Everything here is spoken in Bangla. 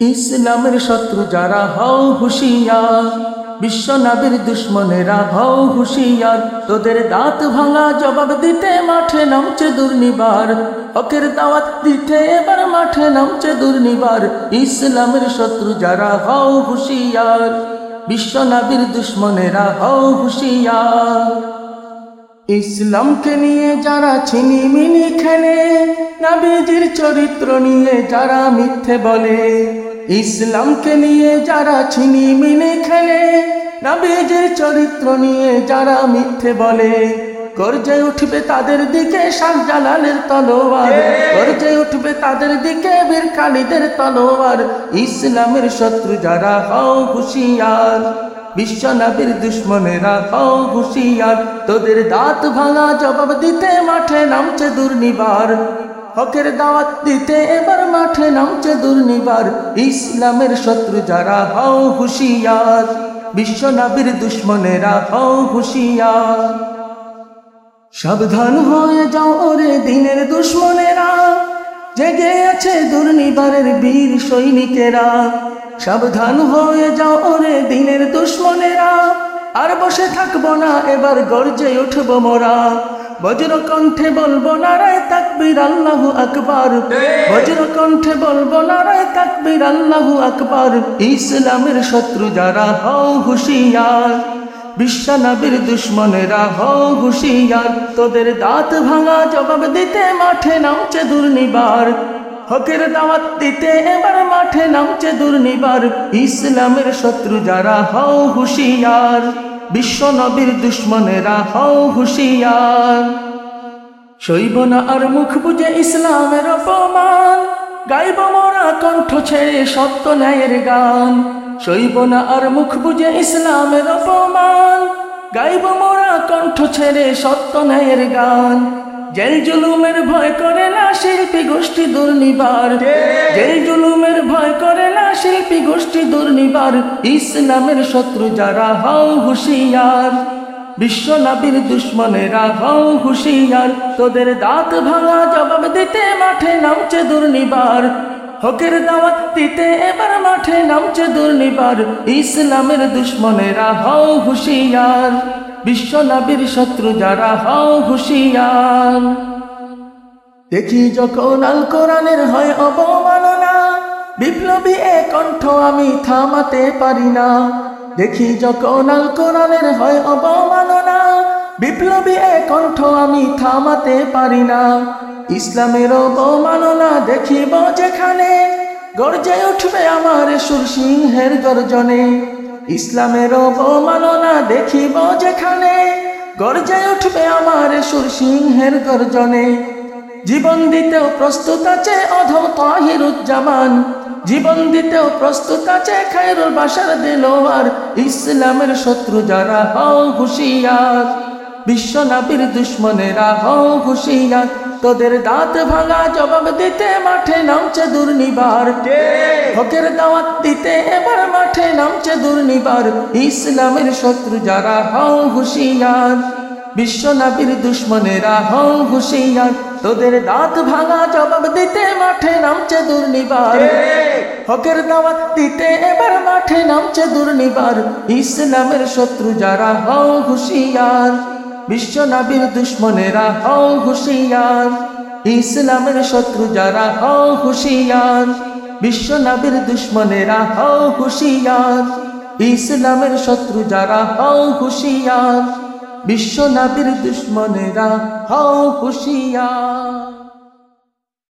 ইসলামের শত্রু যারা হও হুশিয়ার, বিশ্ব নাবির দুশ্মনেরা হও হুশিয়ার। তোদের দাঁত ভাঙা জবাব দিতে মাঠে নামছে দুর্নিবার, হকের দাওয়াত দিতে এবার মাঠে নামছে দুর্নিবার। ইসলামের শত্রু যারা হও হুশিয়ার, বিশ্ব নাবির দুশ্মনেরা হও হুশিয়ার। ইসলামকে নিয়ে যারা ছিনিমিনি খেলে, নাবিজির চরিত্র নিয়ে যারা মিথ্যে বলে ইসলামকে নিয়ে যারা চিনি মিনে খেলে নাবিজির চরিত্র নিয়ে যারা মিথ্যে বলে, গর্জে উঠবে তাদের দিকে শাহজালালের তলোয়ার, গর্জে উঠবে তাদের দিকে বীর খালিদের তলোয়ার। ইসলামের শত্রু যারা হও হুশিয়ার, বিশ্ব নবীর দুশ্মনেরা হও হুশিয়ার। তোদের দাঁত ভাঙা জবাব দিতে মাঠে নামছে দুর্নিবার। হকের দাওয়াত দিতে এবার মাঠে নামছে দুর্নিবার। ইসলামের শত্রু যারা, হও হুশিয়ার। বিশ্ব নবীর দুশ্মনেরা, হও হুশিয়ার। সাবধান হয়ে যাও ওরে দিনের দুশ্মনেরা। জেগে আছে দুর্নিবারের বীর সৈনিকেরা। সাবধান হয়ে যাও ওরে দিনের দুশ্মনেরা। আর বসে থাকব না এবার গর্জে উঠব মোরা। বজ্র কণ্ঠে বলব না রায় তাকবীর আল্লাহ আকবার। বজ্র কণ্ঠে বলব না রায় তাকবীর আল্লাহ আকবার। ইসলামের শত্রু যারা হও হুশিয়ার। বিশ্বনবীর দুশ্মনেরা হও হুশিয়ার। তোদের দাঁত ভাঙা জবাব দিতে মাঠে নামছে দুর্নিবার। হকের দাওয়াত দিতে এবার মাঠে নামছে দুর্নিবার। ইসলামের শত্রু যারা, হও হুশিয়ার। বিশ্ব নবীর দুশ্মনেরা, হও হুশিয়ার। শৈব না আর মুখ বুঝে ইসলামের অপমান। গাইব মোরা কণ্ঠ ছেড়ে সত্য ন্যায়ের গান। শৈব না আর মুখ বুঝে ইসলামের অপমান। গাইব মোরা কণ্ঠ ছেড়ে সত্য ন্যায়ের গান। জেল জুলুমের ভয় করে না শিল্পী গোষ্ঠী দুর্নিবার জেল জুলুমের ভয় করে না শিল্পী গোষ্ঠী দুর্নিবার ইসলামের শত্রু যারা হও হুশিয়ার। বিশ্ব নবীর দুশ্মনেরা হও হুশিয়ার। তোদের দাঁত ভাঙা জবাব দিতে মাঠে নামছে দুর্নিবার। হকের দাওয়াত দিতে এবার মাঠে নামছে দুর্নিবার। ইসলামের দুশ্মনেরা হও হুশিয়ার। বিশ্ব নবীর শত্রু যারা হও হুশিয়ার। দেখি যখন আল কোরআনের হয় অবমাননা, বিপ্লবী এ কণ্ঠ আমি থামাতে পারি না। দেখি যখন আল কোরআনের হয় অবমাননা, বিপ্লবী এ কণ্ঠ আমি থামাতে পারি না। ইসলামের অবমাননা দেখিব যেখানে, গর্জে উঠবে আমার সুর সিংহের গর্জনে। ইসলামের অবমাননা দেখিব যেখানে, গর্জে উঠবে আমার সুর সিংহের গর্জনে। জীবন দিতেও প্রস্তুত আছে অধম তাহিরুজ্জামান। জীবন দিতেও প্রস্তুত আছে খায়রুল বাসার দিলোয়ার। ইসলামের শত্রু যারা হও হুশিয়ার। বিশ্ব নবীর দুশ্মনেরা হও হুশিয়ার। তোদের দাঁত ভাঙা জবাব দিতে মাঠে নামছে দুর্নিবার। হকের দাওয়াত দিতে এবার মাঠে নামছে দুর্নিবার। ইসলামের শত্রু যারা হও হুশিয়ার। বিশ্ব নবীর দুশ্মনেরা হও হুশিয়ার। তোদের দাঁত ভাঙা জবাব দিতে মাঠে নামছে দুর্নিবার। হকের দাওয়াত দিতে এবার মাঠে নামছে দুর্নিবার। ইসলামের শত্রু যারা হও হুশিয়ার। বিশ্ব নবীর দুশ্মনেরা হও হুশিয়ার। ইসলামের শত্রু যারা হও হুশিয়ার। বিশ্ব নবীর দুশ্মনেরা হও হুশিয়ার। ইসলামের শত্রু যারা হও হুশিয়ার। বিশ্ব নবীর দুশ্মনেরা হও হুশিয়ার।